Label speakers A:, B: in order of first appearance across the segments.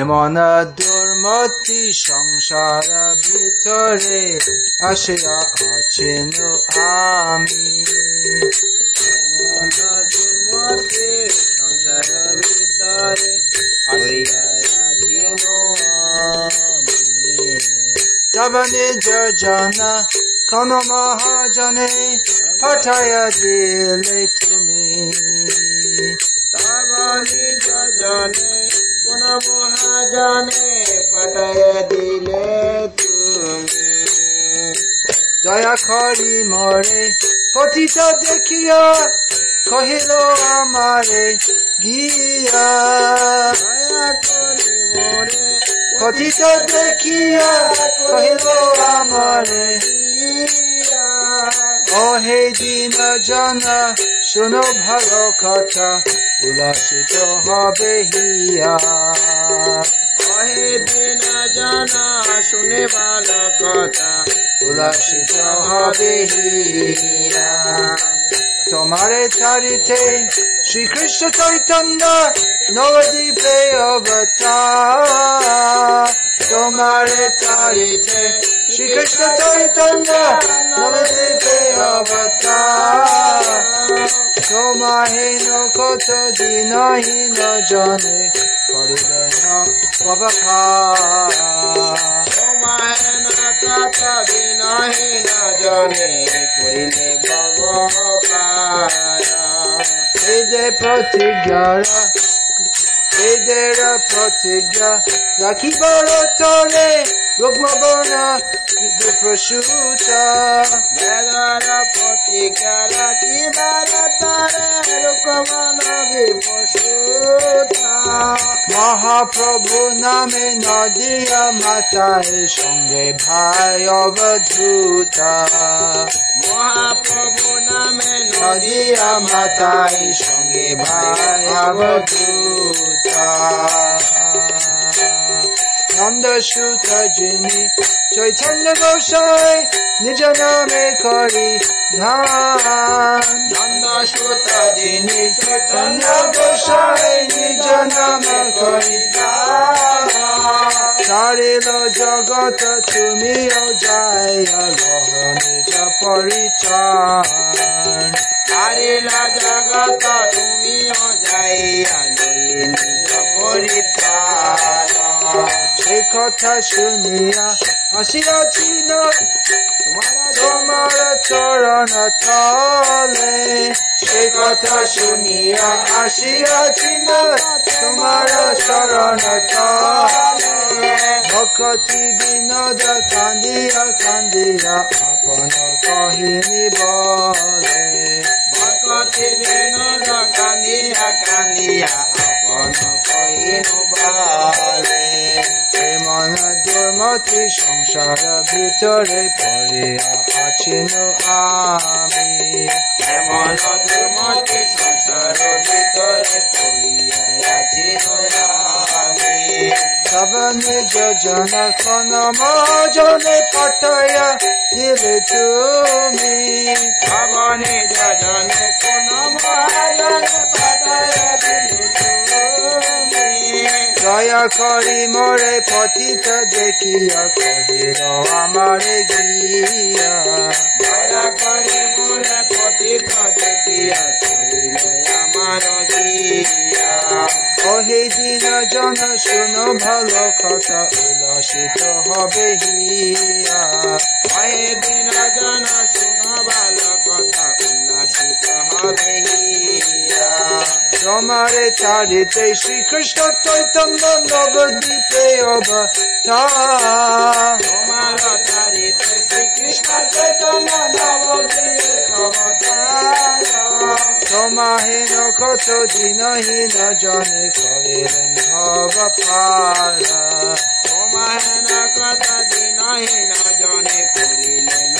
A: এমন
B: দুর্মতি সংসার ভিতরে আসিয়া আছেন আমি এমন দুর্মতি সংসার মহাজনে পঠায় দিলে তুমি তব কোন মহাজনে পাঠায় দিলে তুমি দয়া করি মরে কথিত দেখিয়া কহিল আমারে গিয়া দয়া করি মরে কথিত দেখিয়া কহিল আমারে অহে দিন জানা শোনো ভালো কথা উল্লাসিত হবে হিয়া কহে বিনা জানা শুনে ভালো কথা উল্লাসিত হবে হিয়া তোমার চারিতে শ্রীকৃষ্ণ চৈতন্য নবদ্বীপে অবতার তোমারে চারিতে শ্রীকৃষ্ণ চৈতন্য নবদ্বীপে অবতার তোমাহে ন কত দিনহি নজনে কৰিলে ন অৱখা তোমাহে ন কত দিনহি নজনে কৰিলে এই যে প্ৰতিজ্ঞাৰ এই যে প্ৰতিজ্ঞা ৰাখিবৰ তৰে Rukmabana Prashuta Vedana Patikala Kibaratare Rukmabana Viprashuta Mahaprabhu নামে নদিয়া মাতায় সঙ্গে ভাই অবধূতা মহাপ্রভু নামে নদিয়া মাতায় সঙ্গে bhai অবধূতা নন্দসূত যিনি চৈতন্য গোসাই নিজ নামে করি ধান নন্দসূত যিনি চৈতন্য গোসাই নিজ নামে করি সারিল জগত তুমিও যাই নিজ পরিচয় সারিল জগত তুমিও যাই নিজ পরিচয় কথা শুনিয়া আসিয়াছি না তোমার চরণ তলে সে কথা শুনিয়া আসিয়াছি না তোমার চরণ তলে ভকতি বিনোদ কান্দিয়া কান্দিয়া আপন কহিনী বলে ভকতি বিনোদ কান্দিয়া কান্দিয়া ঘন কইবারে সে মন দুর্মতি সংসার ভিতরে পড়িয়া আছিন আমি মন দুর্মতি সংসার ভিতরে পড়িয়া আছিন আমি সব নিজ জন কোন মজনে পটয়া তুমি জন কোন মজনে পটয়া তুমি দয়া করি মরে পতিত দেখিয়া কহিল আমারে গিয়া দয়া করি মোরে পতিত দেখিয়া কহিল আমার গিয়া দিন জন শুন ভালো কথা উল্লাসিত হবে হিয়া কহে দিন জন শুন ভালো কথা উল্লাসিত হবে হিয়া তোমারে চারিতে শ্রীকৃষ্ণ চৈতন্য নবদ্বীপে অবতা তোমার চারিতে শ্রীকৃষ্ণ চৈতন্য নবদ্বীপে অবতা তোমাহীন কত দিনহীন জনে করেন ভবপাল তোমাহীন কত দিনহীন জনে করিলেন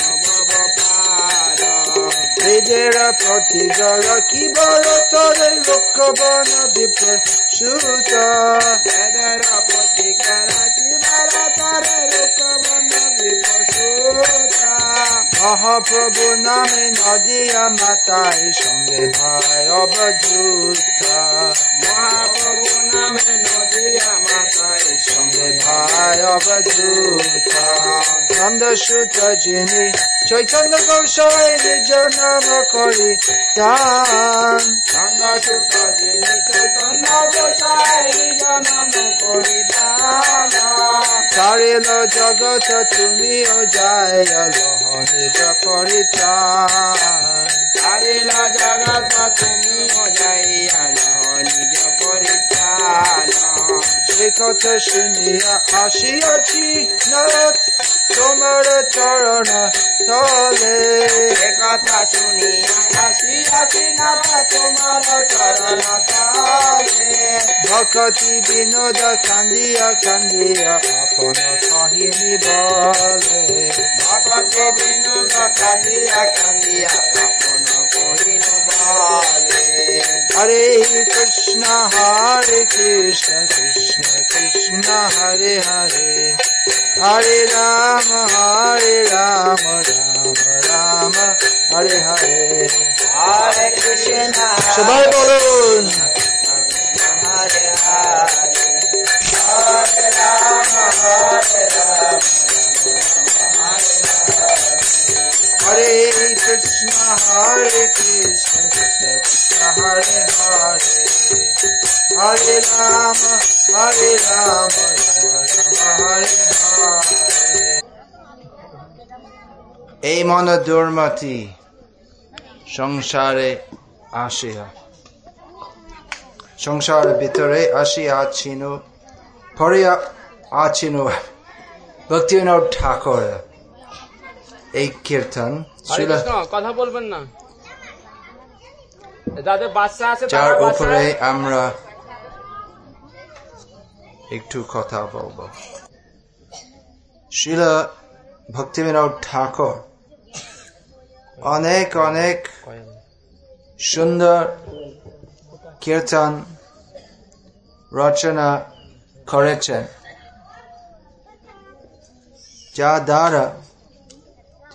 B: নিজেরা প্রতি দল কি বড় তরে লক্ষ্য বন বিপ্র সুত প্রতি কি মহাপ্রভু নামে নদিয়া মাতাই সঙ্গে ভাই অবধূতা মহাপ্রভু নামে নদিয়া মাতাই সঙ্গে ভাই অবধূতা চন্দ্রসূত যিনি চৈতন্য কৌশলে নিজ নাম করি দান নন্দসূত যিনি চৈতন্য কৌশলে নিজ নাম করি দান ছাড়িল জগৎ তুমিও যায় নিজ পরিচয় ছাড়িল জগৎ তুমিও যাই নিজ পরিচয় সে কথা শুনিয়া আসিয়াছি তোমার চরণ তলে কথা শুনিয়া আসিয়াছি না তোমার চরণ তলে ভক্তি বিনোদ কান্দিয়া কান্দিয়া আপন সহিনী বলে ভক্তি বিনোদ কান্দিয়া কান্দিয়া আপন কহিল বলে হরে কৃষ্ণ হরে কৃষ্ণ কৃষ্ণ কৃষ্ণ হরে হরে হরে রাম राम हरे राम राम राम हरे हरे हरे कृष्ण सबाई बोलून हरे हरे राम हरे राम হরে কৃষ্ণ হরে কৃষ্ণ কৃষ্ণ হরে হরে হরে রাম হরে রাম হরে হরে
A: এই মন দুর্মতি সংসারে আসিয়া সংসার ভিতরে আসিয়া ছিনু ফরিয়া আছিনু ভক্তিনোদ ঠাকুর এই কীর্তন
B: কথা বলবেন না
A: যাদের বাচ্চা আছে তার উপরে আমরা একটু কথা বলব শিলা ভক্তিবিনোদ ঠাকুর অনেক অনেক সুন্দর কীর্তন রচনা করেছেন যা দ্বারা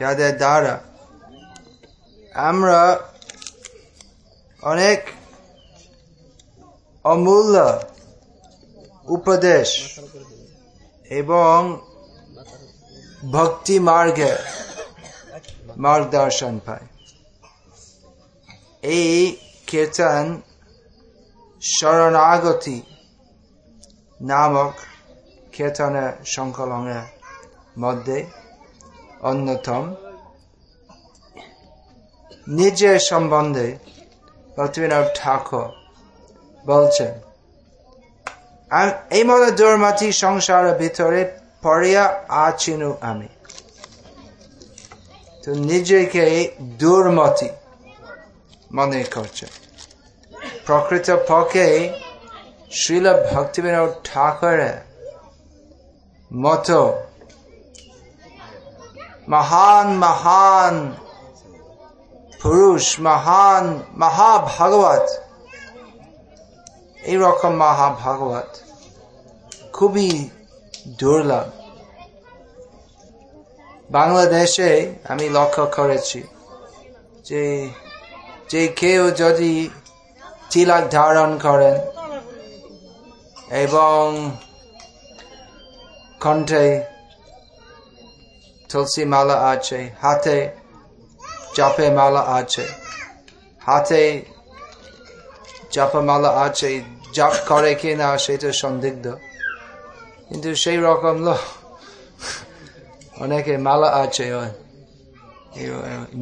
A: যাদের দ্বারা আমরা অনেক অমূল্য উপদেশ এবং ভক্তি মার্গে মার্গদর্শন পাই এই কীর্তন শরণাগতি নামক কীর্তনের সংকলনের মধ্যে অন্যতম নিজের সম্বন্ধে পৃথিবীনাথ ঠাকুর বলছেন এই মতো দৌড়মাতি সংসারের ভিতরে পড়িয়া আছিনু আমি তো নিজেকে দুর্মতি মনে করছে প্রকৃত পক্ষে শিল ভক্তিবিনোদ ঠাকুরের মতো মহান মহান পুরুষ মহান মহাভাগবত এইরকম মহাভাগবত খুবই দুর্লভ বাংলাদেশে আমি লক্ষ্য করেছি যে যে কেউ যদি তিলক ধারণ করেন এবং কণ্ঠে তুলসী মালা আছে হাতে চাপে মালা আছে হাতে মালা আছে জাপ করে কি না সেটা সন্দিগ্ধ কিন্তু সেই রকম লোক অনেকে মালা আছে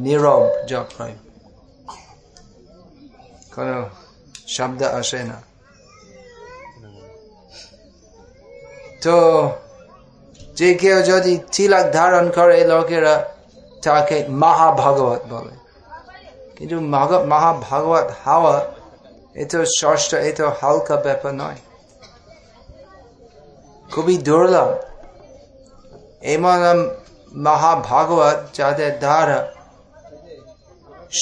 A: নীরব জপ হয় কোনো শব্দ আসে না তো যে কেউ যদি চিলাক ধারণ করে লোকেরা তাকে মহাভাগবত বলে কিন্তু মহাভাগবত হাওয়া এত ষষ্ঠ এত হালকা ব্যাপার নয় খুবই দুর্লভ এমন মহাভাগবত যাদের দ্বারা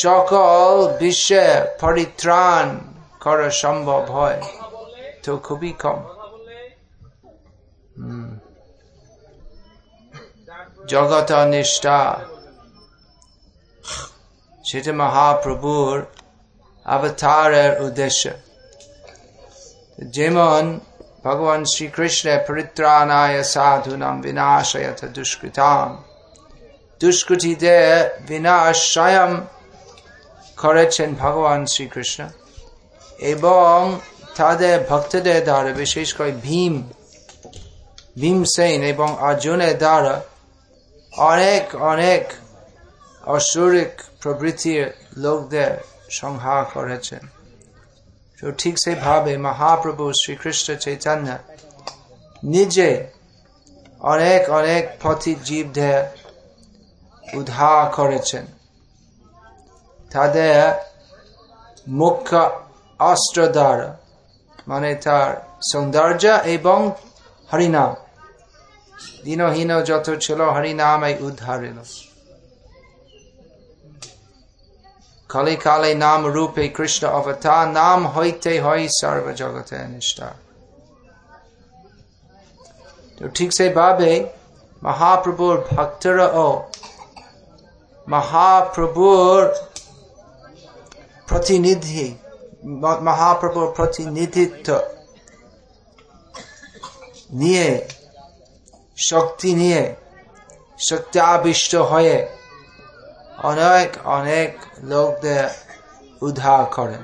A: সকল বিশ্বে পরিত্রাণ করা সম্ভব হয় তো খুবই কম জগত নিষ্ঠা সেটা মহাপ্রভুর অবতারের উদ্দেশ্য যেমন ভগবান শ্রীকৃষ্ণ পরিত্রাণায় সাধুনাম বিনাশয়থ দুষ্কৃতাম দুষ্কৃতিদের বিনাশ স্বয়ং করেছেন ভগবান শ্রীকৃষ্ণ এবং তাদের ভক্তদের দ্বারা বিশেষ করে ভীম ভীমসেন এবং অর্জুনের দ্বারা অনেক অনেক অসুরিক প্রবৃত্তির লোকদের সংহার করেছেন তো ঠিক সেইভাবে মহাপ্রভু শ্রীকৃষ্ণ চৈতন্য নিজে অনেক অনেক পথিক জীবদের উদ্ধার করেছেন তাদের মুখ্য অস্ত্র দ্বারা মানে তার সৌন্দর্য এবং হরিনাম দীনহীন যত ছিল হরিনামাই উদ্ধার এল কলে কালে নাম রূপে কৃষ্ণ অবতা নাম হইতে হয় সর্বজগতে নিষ্ঠা তো ঠিক ভাবে মহাপ্রভুর ভক্তর ও মহাপ্রভুর প্রতিনিধি মহাপ্রভুর প্রতিনিধিত্ব নিয়ে শক্তি নিয়ে আবিষ্ট হয়ে অনেক অনেক লোকদের উদ্ধার করেন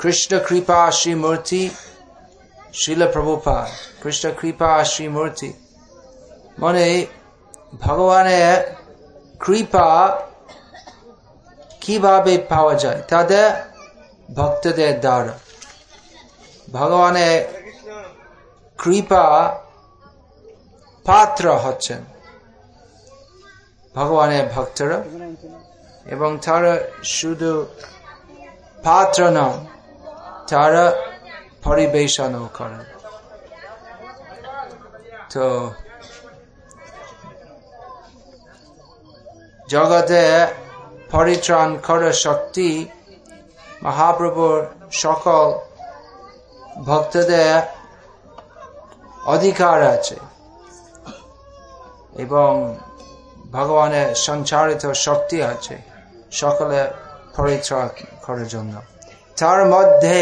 A: কৃষ্ণ কৃপা শ্রীমূর্তি শিল প্রভুপা কৃষ্ণ কৃপা শ্রীমূর্তি মানে ভগবানের কৃপা কিভাবে পাওয়া যায় তাদের ভক্তদের দ্বারা ভগবানের কৃপা পাত্র হচ্ছেন ভগবানের ভক্তরা এবং তারা শুধু পাত্র নয় তারা পরিবেশন করেন তো জগতে পরিত্রাণ করার শক্তি মহাপ্রভুর সকল ভক্তদের অধিকার আছে এবং ভগবানের সঞ্চারিত শক্তি আছে সকলে পরিচয় করার জন্য তার মধ্যে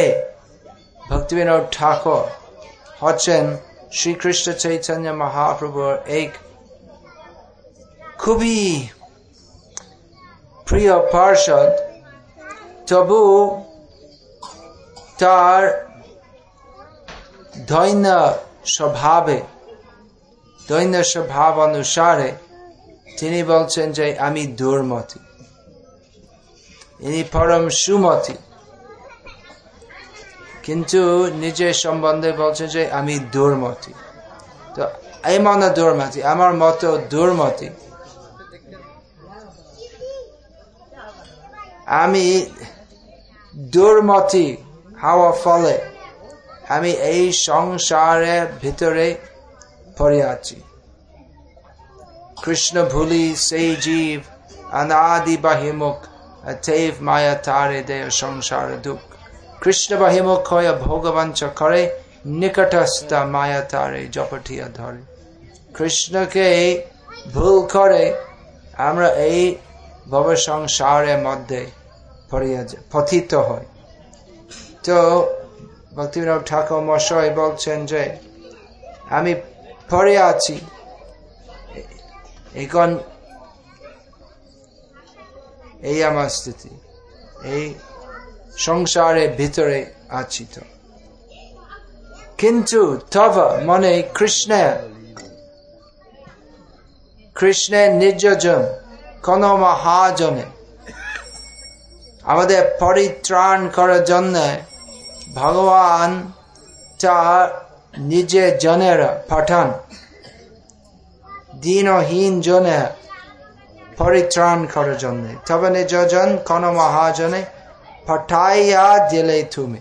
A: ভক্তিবিনোদ ঠাকুর হচ্ছেন শ্রীকৃষ্ণ চৈতন্য মহাপ্রভুর এক খুবই প্রিয় পার্ষদ তবু তার ধৈন্য স্বভাবে দৈন্য স্বভাব অনুসারে তিনি বলছেন যে আমি দুর্মতি ইনি পরম সুমতি কিন্তু নিজের সম্বন্ধে বলছে যে আমি দুর্মতি তো এই মনে দুর্মতি আমার মতো দুর্মতি আমি দুর্মতি হাওয়া ফলে আমি এই সংসারের ভিতরে পড়ে কৃষ্ণ ভুলি সেই জীব অনাদি বাহিমুখ তেভ মায়া তারে দেয় সংসার দুঃখ কৃষ্ণ বাহিমুখ হয়ে ভগবান করে নিকটস্থ মায়া তারে জপটিয়া ধরে কৃষ্ণকে ভুল করে আমরা এই ভব সংসারের মধ্যে পথিত হয় তো ভক্তিবিনোদ ঠাকুর মশাই বলছেন যে আমি পরে আছি এখন এই আমার স্থিতি এই সংসারের ভিতরে আছি তো কিন্তু তব মনে কৃষ্ণ কৃষ্ণের নির্যজন কোন মহাজনে আমাদের পরিত্রাণ করার জন্য ভগবান তার নিজে জনের পাঠান দীনহীন জনে পরিত্রাণ করার জন্য তবে নিজন কোন মহাজনে পাঠাইয়া দিলে তুমি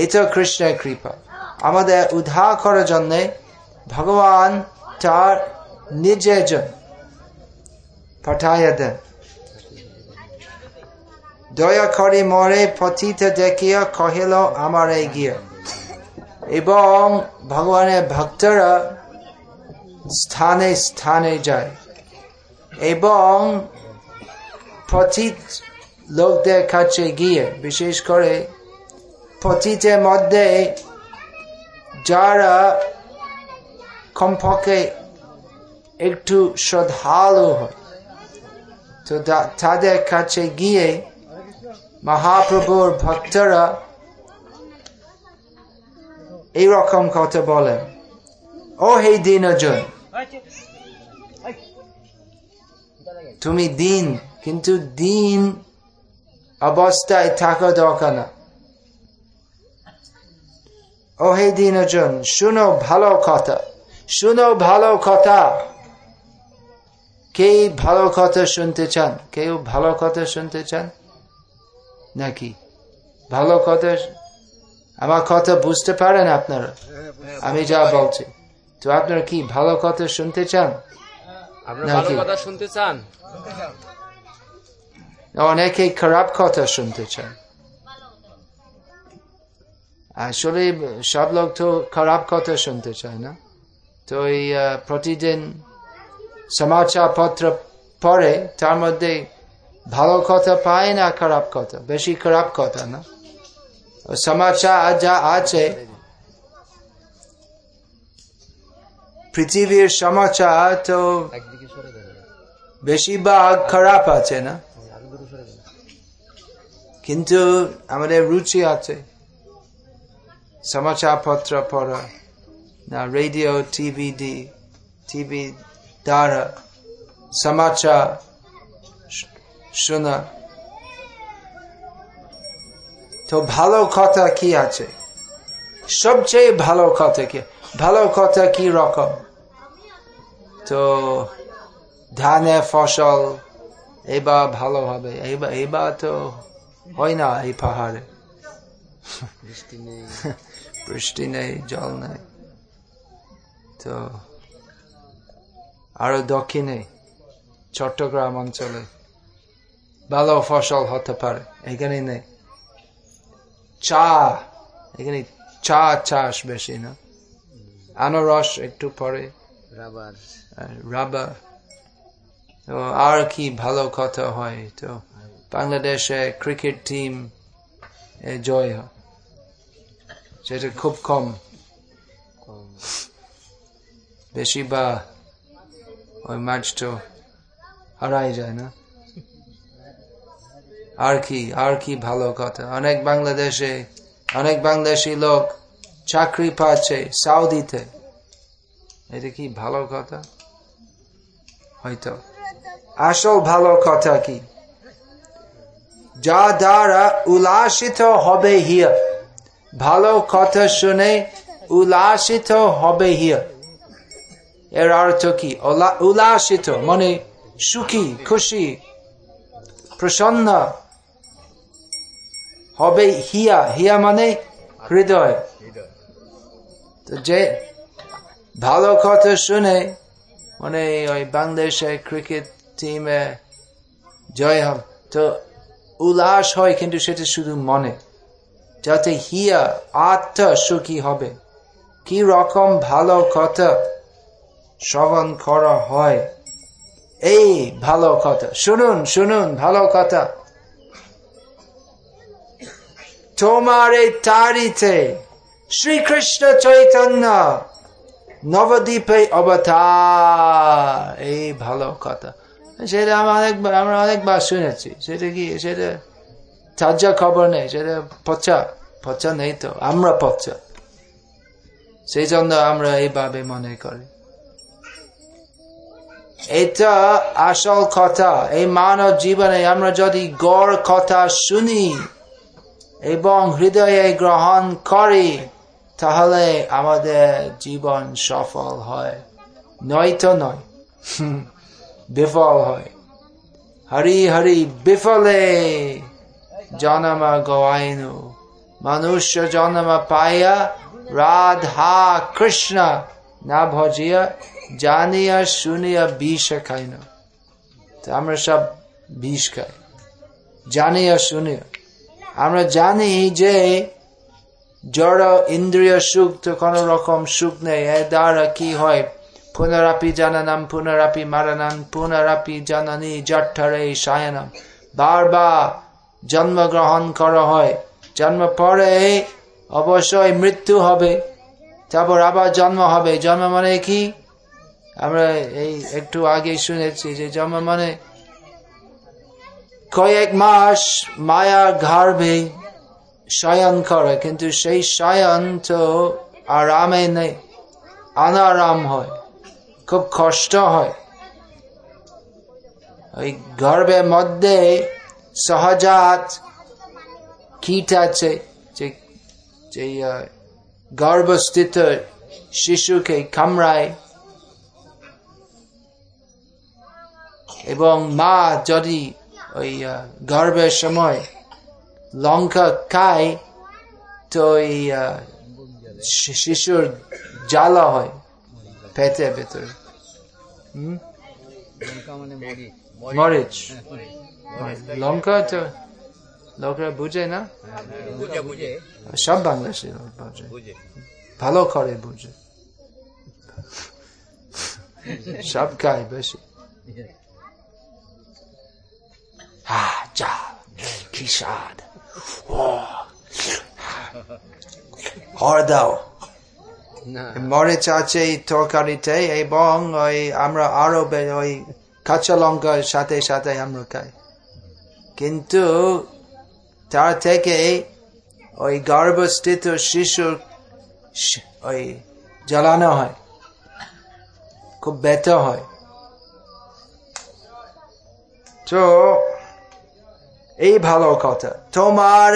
A: এই তো কৃষ্ণের কৃপা আমাদের উদ্ধার করার জন্য ভগবান তার নিজের জন পাঠাইয়া দেন দয়া করে মরে পতিত দেখিয়া কহিল আমার গিয়া এবং ভগবানের ভক্তরা স্থানে স্থানে যায় এবং পথিত লোকদের কাছে গিয়ে বিশেষ করে পথিতের মধ্যে যারা কমপক্ষে একটু শ্রদ্ধালু হয় তো তাদের কাছে গিয়ে মহাপ্রভুর ভক্তরা এইরকম কথা বলেন ও হে দীনজন তুমি দিন কিন্তু দিন অবস্থায় থাকা দরকার না ও হে দীনজন শুনো ভালো কথা শুনো ভালো কথা কে ভালো কথা শুনতে চান কেউ ভালো কথা শুনতে চান নাকি ভালো কথা আমার কথা বুঝতে পারেন আপনারা আমি যা বলছি তো আপনারা কি ভালো কথা শুনতে চান কথা শুনতে চান অনেকে খারাপ কথা শুনতে চান আসলে সব লোক তো খারাপ কথা শুনতে চায় না তো এই প্রতিদিন সমাচার পত্র পড়ে তার মধ্যে ভালো কথা পায় না খারাপ কথা বেশি খারাপ কথা না সমাচার যা আছে পৃথিবীর সমাচার তো বেশিরভাগ খারাপ আছে না কিন্তু আমাদের রুচি আছে সমাচার পত্র পড়া না রেডিও টিভি ডি টিভি দ্বারা সমাচার শোনা তো ভালো কথা কি আছে সবচেয়ে ভালো কথা কি ভালো কথা কি রকম তো ধানে ফসল এবার ভালো হবে এবার এবার তো হয় না এই পাহাড়ে বৃষ্টি নেই জল নেই তো আরো দক্ষিণে চট্টগ্রাম অঞ্চলে ভালো ফসল হতে পারে এখানে নেই চা এখানে চা চাষ বেশি না আনারস একটু পরে রাবার আর কি ভালো কথা হয় তো বাংলাদেশে ক্রিকেট টিম জয় হয় সেটা খুব কম বেশি বা ওই ম্যাচ তো হারাই যায় না আর কি আর কি ভালো কথা অনেক বাংলাদেশে অনেক বাংলাদেশি লোক চাকরি পাচ্ছে সাউদিতে এটা কি ভালো কথা হয়তো আসল ভালো কথা কি যা দ্বারা উল্লাসিত হবে হিয়া ভালো কথা শুনে উল্লাসিত হবে হিয়া এর অর্থ কি উল্লাসিত মানে সুখী খুশি প্রসন্ন হবে হিয়া হিয়া মানে হৃদয় তো যে ভালো কথা শুনে মানে ওই বাংলাদেশে ক্রিকেট টিমে জয় হবে তো উল্লাস হয় কিন্তু সেটা শুধু মনে যাতে হিয়া আত্ম সুখী হবে কি রকম ভালো কথা শ্রবণ করা হয় এই ভালো কথা শুনুন শুনুন ভালো কথা তোমার এই তারিতে শ্রীকৃষ্ণ চৈতন্য নবদ্বীপে অবতার এই ভালো কথা সেটা আমরা অনেকবার আমরা অনেকবার শুনেছি সেটা কি সেটা তাজা খবর নেই সেটা পচা পচা নেই তো আমরা পচা সেই জন্য আমরা এইভাবে মনে করি এটা আসল কথা এই মানব জীবনে আমরা যদি গড় কথা শুনি এবং হৃদয়ে গ্রহণ করি তাহলে আমাদের জীবন সফল হয় নয় তো নয় বিফল হয় হরি হরি বিফলে জনম গয়নু মানুষ জনম পাইয়া রাধা কৃষ্ণ না ভজিয়া জানিয়া শুনিয়া বিষ খাই না আমরা সব বিষ খাই জানিয়া শুনিয়া আমরা জানি যে জড় ইন্দ্রিয় সুখ তো কোন রকম সুখ নেই এ দ্বারা কি হয় পুনরাপি জানানাম পুনরাপি মারানাম পুনরাপি জানানি জঠরে সায়ানাম বারবার জন্মগ্রহণ করা হয় জন্ম পরে অবশ্যই মৃত্যু হবে তারপর আবার জন্ম হবে জন্ম মানে কি আমরা এই একটু আগে শুনেছি যে জন্ম মানে কয়েক মাস মায়ার গর্ভে শয়ন করে কিন্তু সেই শয়ন তো আরামে নেই আনারাম হয় খুব কষ্ট হয় ওই গর্ভের মধ্যে সহজাত কীট আছে যে গর্ভস্থিত শিশুকে কামড়ায় এবং মা যদি ওই গর্বের সময় লঙ্কা খায় তো ওই শিশুর জ্বালা হয় পেটে ভেতরে মরিচ লঙ্কা তো লোকেরা বুঝে না সব বাংলাদেশি বুঝে ভালো করে বুঝে সব খায় বেশি Ah, ja, Kishad. হর দাও মরিচ আছে তরকারিতে এবং ওই আমরা আরো ওই কাঁচা লঙ্কার সাথে সাথে আমরা খাই কিন্তু তার থেকে ওই গর্ভস্থিত শিশুর ওই জ্বালানো হয় খুব ব্যথা হয় তো এই ভালো কথা তোমার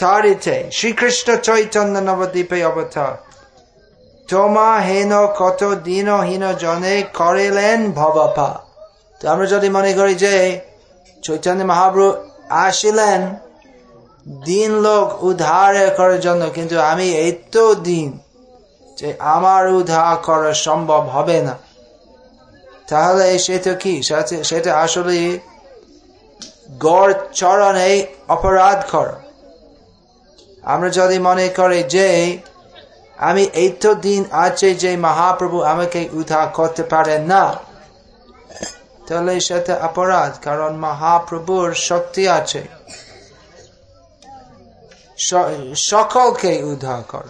A: তারিতে শ্রীকৃষ্ণ চৈতন্য নবদ্বীপে অবতার তোমা হেন কত দিন হীন জনে করিলেন ভবাপা তো আমরা যদি মনে করি যে চৈতন্য মহাপ্রভু আসিলেন দিন লোক উদ্ধার করার জন্য কিন্তু আমি এত দিন যে আমার উদ্ধার করা সম্ভব হবে না তাহলে সেটা কি সেটা আসলে গড় চরণে অপরাধ কর আমরা যদি মনে করি যে আমি এই তো দিন আছে যে মহাপ্রভু আমাকে উদ্ধার করতে পারে না তাহলে সেটা অপরাধ কারণ মহাপ্রভুর শক্তি আছে সকলকে উদ্ধার কর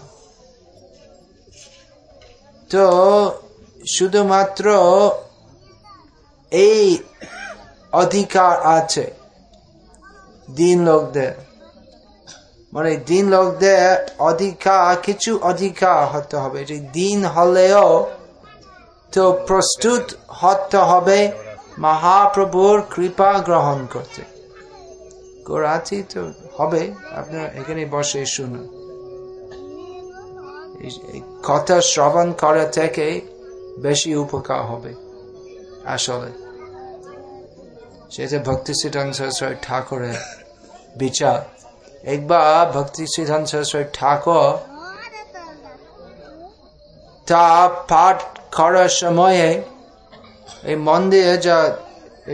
A: তো শুধুমাত্র এই অধিকার আছে দিন লোকদের মানে দিন লোকদের অধিকার কিছু অধিকার হতে হবে দিন হলেও তো প্রস্তুত হতে হবে মহাপ্রভুর কৃপা গ্রহণ করতে গোড়াতি তো হবে আপনার এখানে বসে শুনুন কথা শ্রবণ করা থেকে বেশি উপকার হবে আসলে সেটা যে ভক্তি সিদ্ধান্ত সরস্বতী ঠাকুরের বিচার একবার ভক্তি সিদ্ধান্ত সরস্বতী ঠাকুর তা পাঠ করার সময়ে এই মন্দিরে যা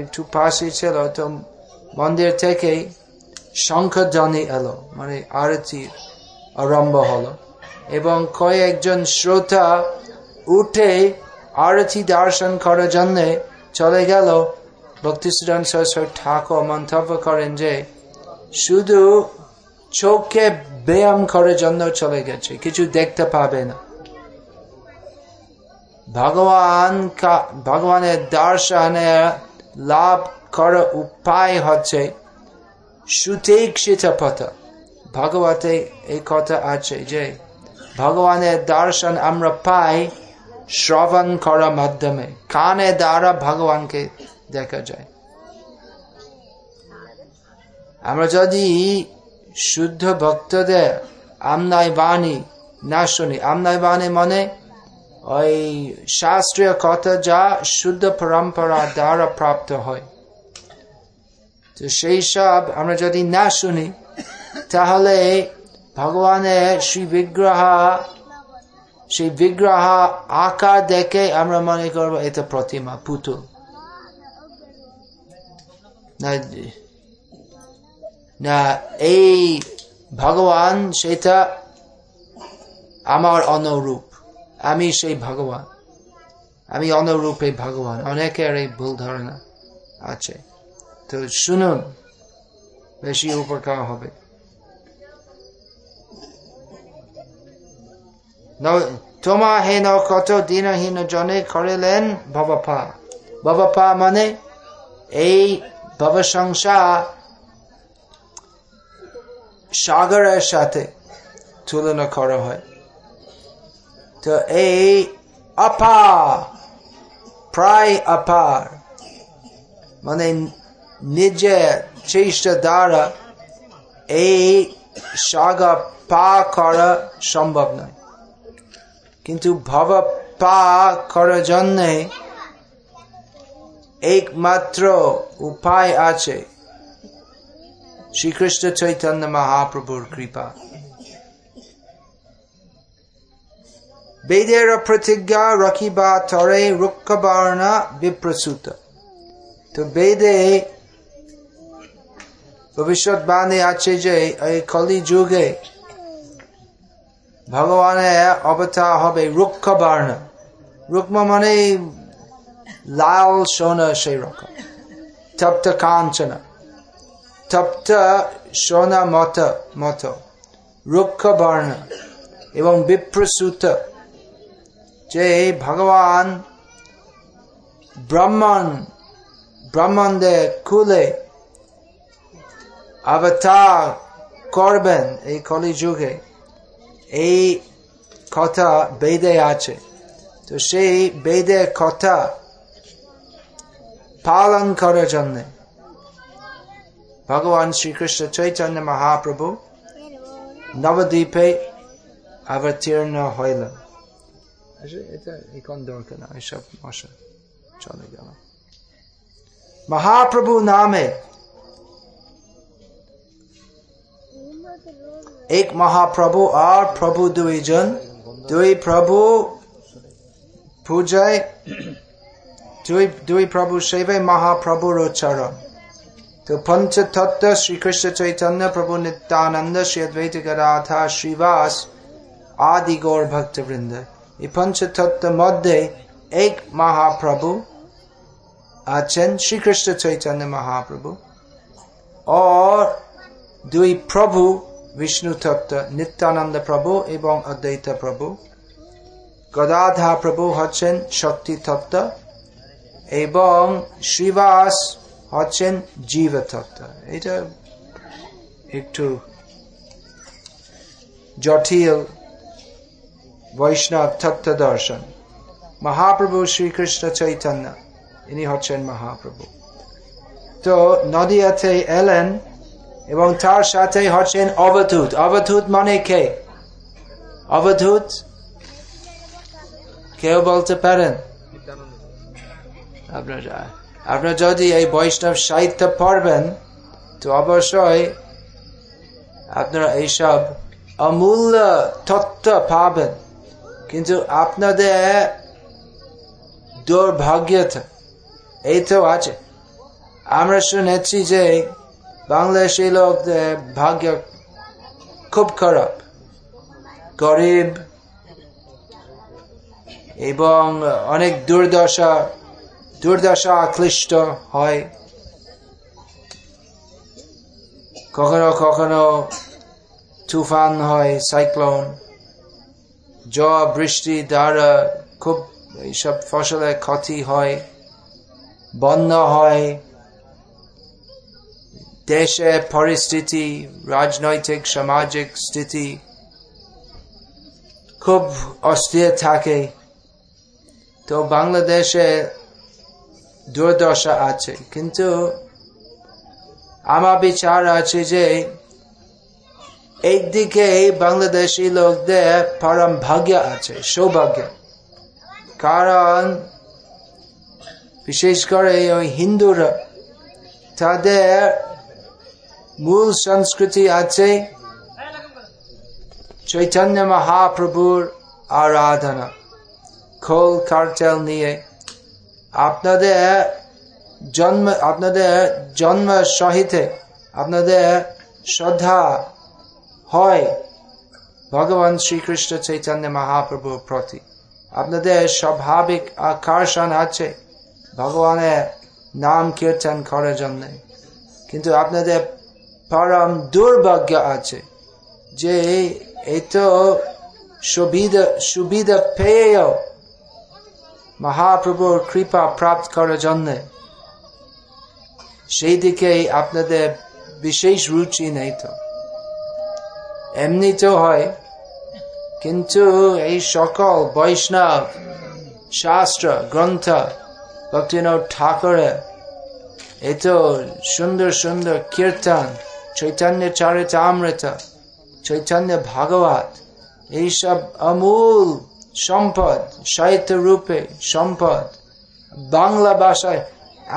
A: একটু পাশে ছিল তো মন্দির থেকেই শঙ্খধ্বনি এলো মানে আরতি আরম্ভ হলো এবং কয়েকজন শ্রোতা উঠে আরতি দর্শন করার জন্যে চলে গেল ভক্তি ভক্তিসুদান সরস্বর ঠাকুর মন্তব্য করেন যে শুধু চোখে ব্যায়াম করে জন্য চলে গেছে কিছু দেখতে পাবে না ভগবান ভগবানের দর্শনের লাভ করার উপায় হচ্ছে সুতীক্ষিত পথ ভগবতে এই কথা আছে যে ভগবানের দর্শন আমরা পাই শ্রবণ করার মাধ্যমে কানে দ্বারা ভগবানকে দেখা যায় আমরা যদি শুদ্ধ ভক্তদের আমনায় বাণী না শুনি আমনায় বাণী মানে ওই শাস্ত্রীয় কথা যা শুদ্ধ পরম্পরা দ্বারা প্রাপ্ত হয় তো সেই সব আমরা যদি না শুনি তাহলে ভগবানের শ্রী বিগ্রহ সেই বিগ্রহ আকার দেখে আমরা মনে করবো এটা প্রতিমা পুতুল না এই ভগবান সেটা আমার অনরূপ আমি সেই ভগবান আমি অনরূপ এই ভগবান অনেকের এই ভুল ধারণা আছে তো শুনুন বেশি উপকার হবে তোমা হেন কত দিনহীন জনে করিলেন বাবা পা মানে এই তবে সংসার সাগরের সাথে তুলনা করা হয় তো এই অপার প্রায় অপার মানে নিজের চেষ্টা দ্বারা এই সাগর পা করা সম্ভব নয় কিন্তু ভব পা করার জন্যে একমাত্র উপায় আছে শ্রীকৃষ্ণ চৈতন্য মহাপ্রভুর কৃপা বেদের প্রতিজ্ঞা রকিবা তরে রুক্ষবর্ণা বিপ্রসূত তো বেদে ভবিষ্যৎ বাণে আছে যে এই কলি যুগে ভগবানের অবতার হবে বর্ণ রুক্ম মানে লাল সোনা সেই রকম তপ্ত কাঞ্চনা তপ্ত সোনা মত মত বর্ণ এবং বিপ্রসূত যে ভগবান ব্রাহ্মণ ব্রাহ্মণদের কুলে অবতার করবেন এই কলিযুগে এই কথা বেদে আছে তো সেই বেদের কথা पालन करो जन्ने भगवान श्री कृष्ण चैतन्य महाप्रभु नवदीपे अवतीर्ण होल महाप्रभु नाम है एक महाप्रभु और प्रभु दुई जन दुई प्रभु पूजय জয় دوی প্রভু শিব মহাপ্রভু রচরো তে পঞ্চতত্ত্ব শ্রীকৃষ্ণ চৈতন্য প্রভু নিত্যানন্দ শ্রীদ্বৈত রাধা শ্রীবাস আদি গোড় ভক্তবৃন্দ এই পঞ্চতত্ত্ব মধ্যে এক মহাপ্ৰভু আছেন শ্রীকৃষ্ণ চৈতন্য মহাপ্রভু আর دوی প্রভু বিষ্ণু তত্ত্ব নিত্যানন্দ প্রভু এবং অদ্বৈত প্রভু গদাধর প্রভু আছেন শক্তি তত্ত্ব এবং শ্রীবাস হচ্ছেন জীবতত্ত্ব এটা একটু জটিল বৈষ্ণব তত্ত্ব দর্শন মহাপ্রভু শ্রীকৃষ্ণ চৈতন্য ইনি হচ্ছেন মহাপ্রভু তো নদীয়াতে এলেন এবং তার সাথে হচ্ছেন অবধূত অবধূত মানে কে অবধূত কেউ বলতে পারেন আপনার আপনার যদি এই বৈষ্ণব সাহিত্য পড়বেন তো অবশ্যই আপনারা এইসব অমূল্য তত্ত্ব পাবেন কিন্তু আপনাদের দুর্ভাগ্যতা এই তো আছে আমরা শুনেছি যে বাংলাদেশি লোকদের ভাগ্য খুব খারাপ গরিব এবং অনেক দুর্দশা দুর্দশা আকৃষ্ট হয় কখনো কখনো তুফান হয় সাইক্লোন জল বৃষ্টি দ্বারা খুব এইসব ফসলের ক্ষতি হয় বন্যা হয় দেশের পরিস্থিতি রাজনৈতিক সামাজিক স্থিতি খুব অস্থির থাকে তো বাংলাদেশে দুর্দশা আছে কিন্তু আমার বিচার আছে যে একদিকে বাংলাদেশি লোকদের পরম ভাগ্য আছে সৌভাগ্য কারণ বিশেষ করে ওই হিন্দুরা তাদের মূল সংস্কৃতি আছে চৈতন্য মহাপ্রভুর আরাধনা খোল কার্টেল নিয়ে আপনাদের জন্ম আপনাদের জন্ম সহিত আপনাদের শ্রদ্ধা হয় ভগবান শ্রীকৃষ্ণ চৈতন্য মহাপ্রভুর প্রতি আপনাদের স্বাভাবিক আকর্ষণ আছে ভগবানের নাম কীর্তন করার জন্য কিন্তু আপনাদের পরম দুর্ভাগ্য আছে যে এই তো সুবিধা সুবিধা পেয়েও মহাপ্রভুর কৃপা প্রাপ্ত করার জন্য সেই দিকে আপনাদের বিশেষ রুচি নেই তো এমনি তো হয় কিন্তু এই সকল বৈষ্ণব শাস্ত্র গ্রন্থ ভক্তিনাথ ঠাকুরের এ তো সুন্দর সুন্দর কীর্তন চৈতন্য চরিতামৃত চৈতন্য ভাগবত এইসব অমূল সম্পদ সাহিত্য রূপে সম্পদ বাংলা ভাষায়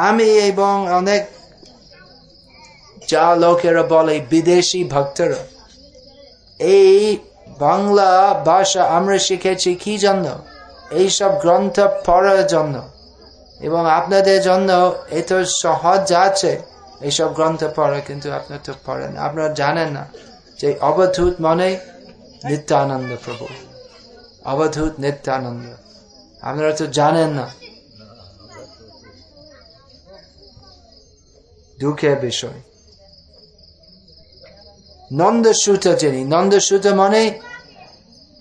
A: আমি এবং অনেক যা লোকেরা বলে বিদেশি ভক্তরা এই বাংলা ভাষা আমরা শিখেছি কি জন্য এইসব গ্রন্থ পড়ার জন্য এবং আপনাদের জন্য এত সহজ আছে এইসব গ্রন্থ পড়া কিন্তু আপনার তো পড়েন আপনারা জানেন না যে অবধূত মনে নিত্যানন্দ প্রভু অবধূত নিত্যানন্দ আপনারা তো জানেন না দুঃখের বিষয় নন্দসূত যিনি নন্দসূত মানে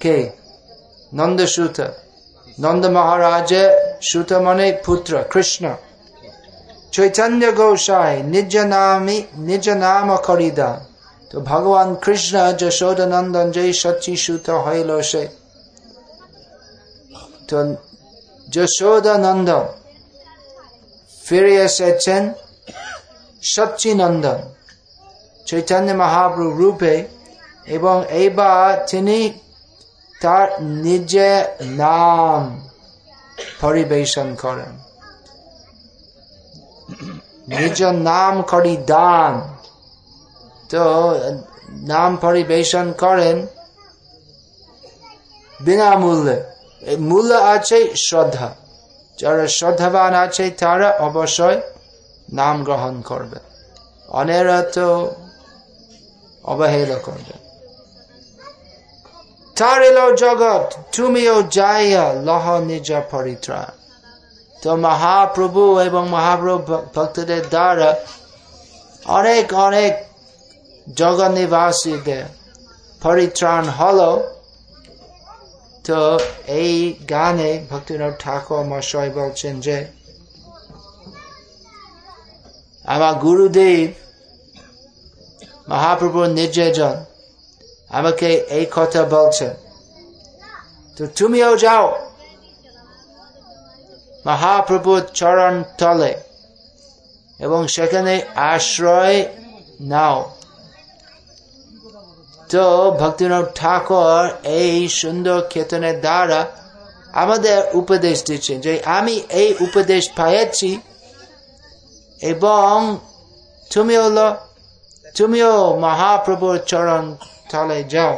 A: কে নন্দসূত নন্দ মহারাজ সুত মানে পুত্র কৃষ্ণ চৈতন্য গোসাই নিজ নামি নিজ নাম করিদা তো ভগবান কৃষ্ণ নন্দন যে সচি সুত হইল সে তো যশোদানন্দ ফিরে এসেছেন সচিনন্দন চৈতন্য মহাপ্রভু রূপে এবং এইবার তিনি তার নিজের নাম পরিবেশন করেন নিজ নাম করি দান তো নাম পরিবেশন করেন বিনামূল্যে মূল আছে শ্রদ্ধা যারা শ্রদ্ধাবান আছে তারা অবশ্যই নাম গ্রহণ করবে অনেরা তো অবহেলা করবে তার এলো জগৎ তুমিও যাইয়া লহ নিজ পরিত্রাণ তো মহাপ্রভু এবং মহাপ্রভু ভক্তদের দ্বারা অনেক অনেক জগৎ নিবাসীদের পরিত্রাণ হলো তো এই গানে ভক্তিনাথ ঠাকুর মশাই বলছেন যে আমার গুরুদেব মহাপ্রভু নির্জন আমাকে এই কথা বলছেন তো তুমিও যাও মহাপ্রভুর চরণ তলে এবং সেখানে আশ্রয় নাও তো ভক্তিনাথ ঠাকুর এই সুন্দর কেতনের দ্বারা আমাদের উপদেশ দিচ্ছেন যে আমি এই উপদেশ পাইয়াছি এবং তুমি হলো তুমিও মহাপ্রভুর চরণ তলে যাও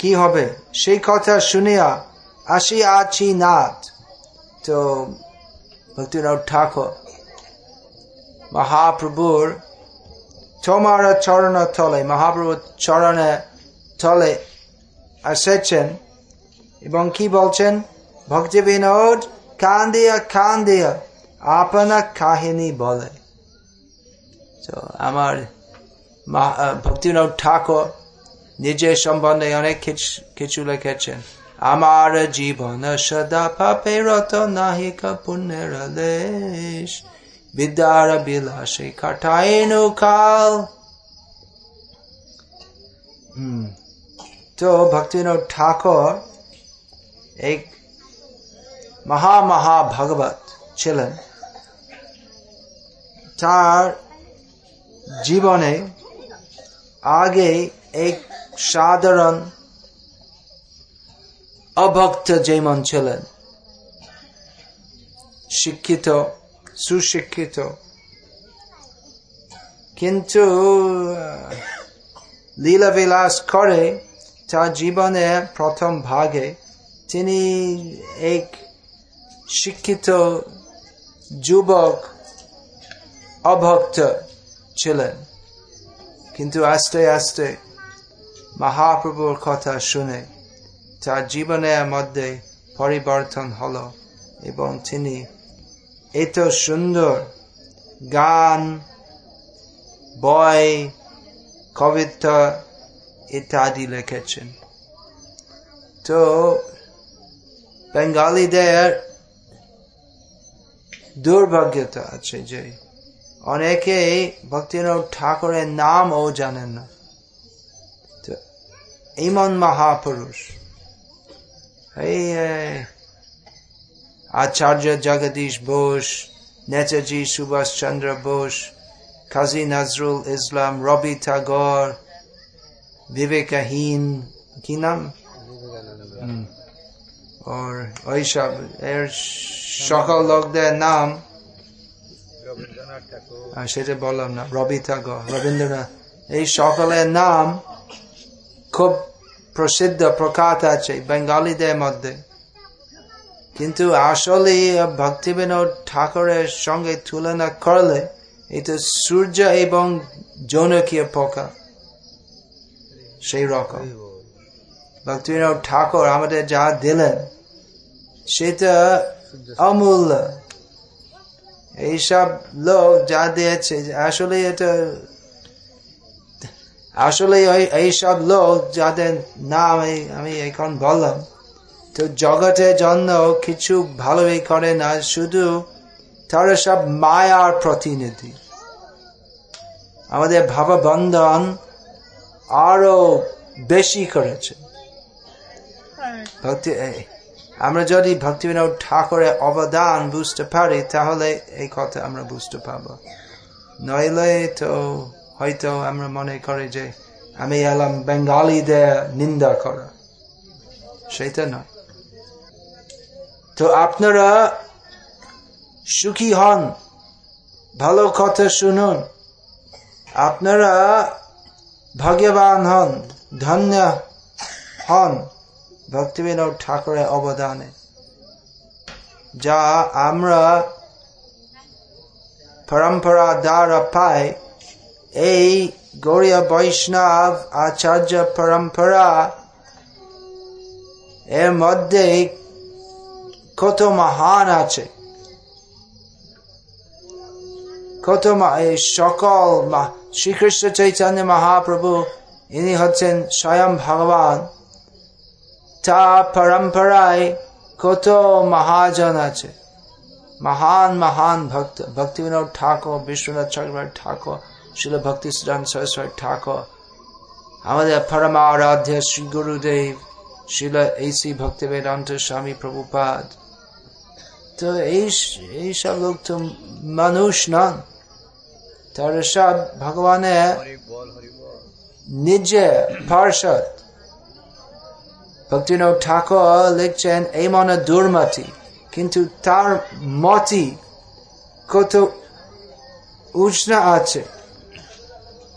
A: কি হবে সেই কথা শুনিয়া আসি আছি নাথ তো ভক্তিরাও ঠাকুর মহাপ্রভুর তোমার চরণ তলে মহাপ্রভু চরণে তলে আসেছেন এবং কি বলছেন ভক্তি বিনোদ কান দিয়া দিয়া আপনা কাহিনী বলে তো আমার ভক্তিবিনোদ ঠাকুর নিজের সম্বন্ধে অনেক কিছু লিখেছেন আমার জীবন সদা পাপের রত নাহিকা পুণ্যের দেশ Bidara Bilashe Kartayenu Kal. তো ভক্তিবিনোদ ঠাকুর এই মহা মহা ভাগবত ছিলেন তার জীবনে আগে এক সাধারণ অভক্ত যেমন ছিলেন শিক্ষিত সুশিক্ষিত কিন্তু লীলাবিলাস করে তার জীবনের প্রথম ভাগে তিনি এক শিক্ষিত যুবক অভক্ত ছিলেন কিন্তু আস্তে আস্তে মহাপ্রভুর কথা শুনে তার জীবনের মধ্যে পরিবর্তন হলো এবং তিনি এত সুন্দর গান বই কবিতা ইত্যাদি লিখেছেন তো বেঙ্গালীদের দুর্ভাগ্যতা আছে যে অনেকে ভক্তিনাথ ঠাকুরের নামও জানেন না তো এমন মহাপুরুষ এই আচার্য জগদীশ বোস নেতাজি সুভাষ চন্দ্র বোস কাজী নজরুল ইসলাম রবি ঠাগর বিবেকাহীন কি নাম ওইসব এর সকল লোকদের নাম সেটা বললাম না রবি ঠাগর রবীন্দ্রনাথ এই সকলের নাম খুব প্রসিদ্ধ প্রখ্যাত আছে বেঙ্গালীদের মধ্যে কিন্তু আসলে বিনোদ ঠাকুরের সঙ্গে তুলনা করলে এটা সূর্য এবং জনকীয় পোকা সেই রকম বিনোদ ঠাকুর আমাদের যা দিলেন সেটা অমূল্য এইসব লোক যা দিয়েছে আসলে এটা আসলে এইসব লোক যাদের নাম আমি এখন বললাম তো জগতের জন্য কিছু ভালোই করে না শুধু তারা সব মায়ার প্রতিনিধি আমাদের ভাববন্ধন আরো বেশি করেছে ভক্তি আমরা যদি ভক্তি বিনোদ ঠাকুরের অবদান বুঝতে পারি তাহলে এই কথা আমরা বুঝতে পাব নইলে তো হয়তো আমরা মনে করি যে আমি এলাম বেঙ্গালীদের নিন্দা করা সেটা নয় তো আপনারা সুখী হন ভালো কথা শুনুন আপনারা ভাগ্যবান হন ধন্য হন ভক্তিবিনোদ ঠাকুরের অবদানে যা আমরা পরম্পরা দ্বারা পাই এই গৌরিয়া বৈষ্ণব আচার্য পরম্পরা এর মধ্যে কত মহান আছে কত সকল শ্রীকৃষ্ণ চৈতন্য মহাপ্রভু ইনি হচ্ছেন স্বয়ং ভগবান তা পরম্পরায় কত মহাজন আছে মহান মহান ভক্ত ভক্তি বিনোদ ঠাকুর বিশ্বনাথ চক্রবর্তী ঠাকুর শিল ভক্তি শ্রীরাম সরস্বতী ঠাকুর আমাদের পরমারাধ্য শ্রী গুরুদেব শিল এই শ্রী ভক্তিবেদান্ত স্বামী প্রভুপাদ তো এই সব লোক তো মানুষ নন তারা সব ভগবানের নিজে পার্ষদ ভক্তিনাথ ঠাকুর লিখছেন এই মনে দুর্মতি কিন্তু তার মতি কত উষ্ণ আছে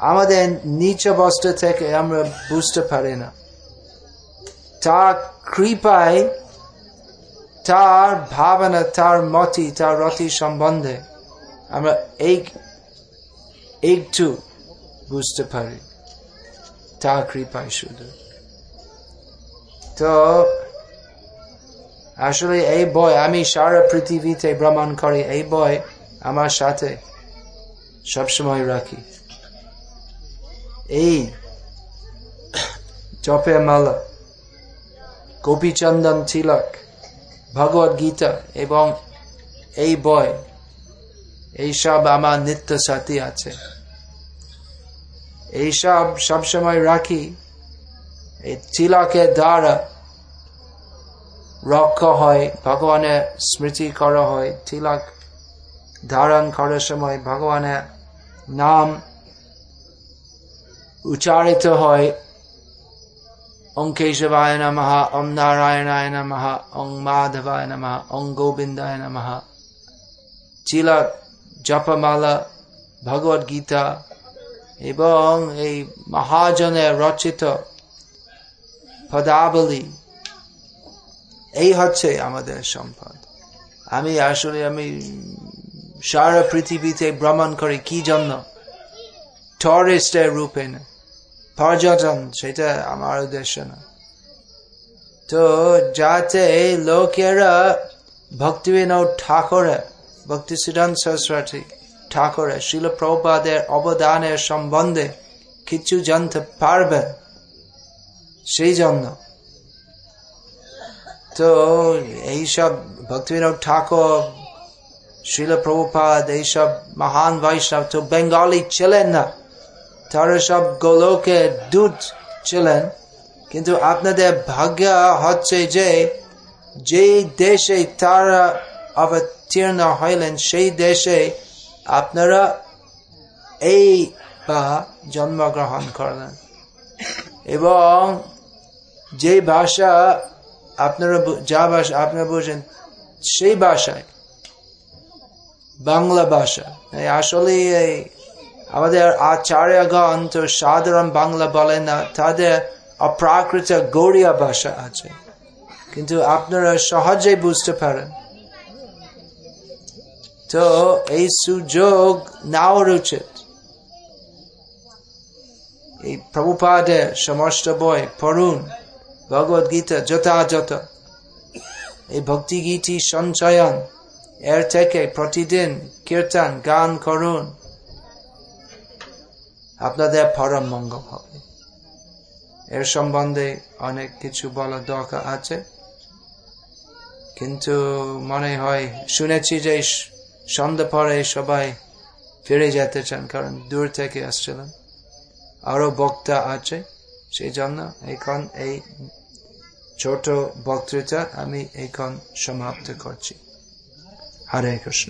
A: আমাদের নিচ বস্ত্র থেকে আমরা বুঝতে পারি না তার কৃপায় তার ভাবনা তার মতি তার রতি সম্বন্ধে আমরা এই একটু বুঝতে পারি তার কৃপায় শুধু তো আসলে এই বই আমি সারা পৃথিবীতে ভ্রমণ করি এই বই আমার সাথে সবসময় রাখি এই চপে মালা গোপীচন্দন তিলক ভগবদ গীতা এবং এই বই এইসব আমার নিত্য সাথী আছে এইসব সবসময় রাখি এই চিলাকের দ্বারা রক্ষ হয় ভগবানের স্মৃতি করা হয় চিলাক ধারণ করার সময় ভগবানের নাম উচ্চারিত হয় Om Keshavaya Namaha, Om Narayanaya Namaha, Om Madhavaya Namaha, Om Govindaya Namaha. চিলা জপমালা ভগবদ গীতা এবং এই মহাজনের রচিত পদাবলী এই হচ্ছে আমাদের সম্পদ আমি আসলে আমি সারা পৃথিবীতে ভ্রমণ করি কি জন্য টরিস্টের রূপে না পর্যটন সেটা আমার উদ্দেশ্য না তো যাতে লোকেরা ভক্তিবিনোদ ঠাকুরে ভক্তি সিদ্ধান্ত সরস্বতী ঠাকুরের শিলপ্রপাদের অবদানের সম্বন্ধে কিছু জানতে পারবে সেই জন্য তো এইসব ভক্তিবিনোদ ঠাকুর শিলপ্রভুপাদ এইসব মহান বৈষ্ণব তো বেঙ্গলি ছিলেন না তারা সব গোলকে দূত ছিলেন কিন্তু আপনাদের ভাগ্য হচ্ছে যে যে দেশে তারা অবতীর্ণ হইলেন সেই দেশে আপনারা এই বা জন্মগ্রহণ করলেন এবং যে ভাষা আপনারা যা ভাষা আপনারা বুঝেন সেই ভাষায় বাংলা ভাষা আসলে এই আমাদের আচার্যগণ তো সাধারণ বাংলা বলে না তাদের অপ্রাকৃত গড়িয়া ভাষা আছে কিন্তু আপনারা সহজেই বুঝতে পারেন তো এই সুযোগ নাও উচিত এই প্রভুপাদের সমস্ত বই পড়ুন ভগবদ গীতা যথাযথ এই ভক্তি গীতি সঞ্চয়ন এর থেকে প্রতিদিন কীর্তন গান করুন আপনাদের পরম মঙ্গল হবে এর সম্বন্ধে অনেক কিছু বলা দরকার আছে কিন্তু মনে হয় শুনেছি যে সন্ধ্যা পরে সবাই ফিরে যেতে চান কারণ দূর থেকে আসছিলেন আরো বক্তা আছে সেই জন্য এখন এই ছোট বক্তৃতা
B: আমি এখন সমাপ্ত করছি হরে কৃষ্ণ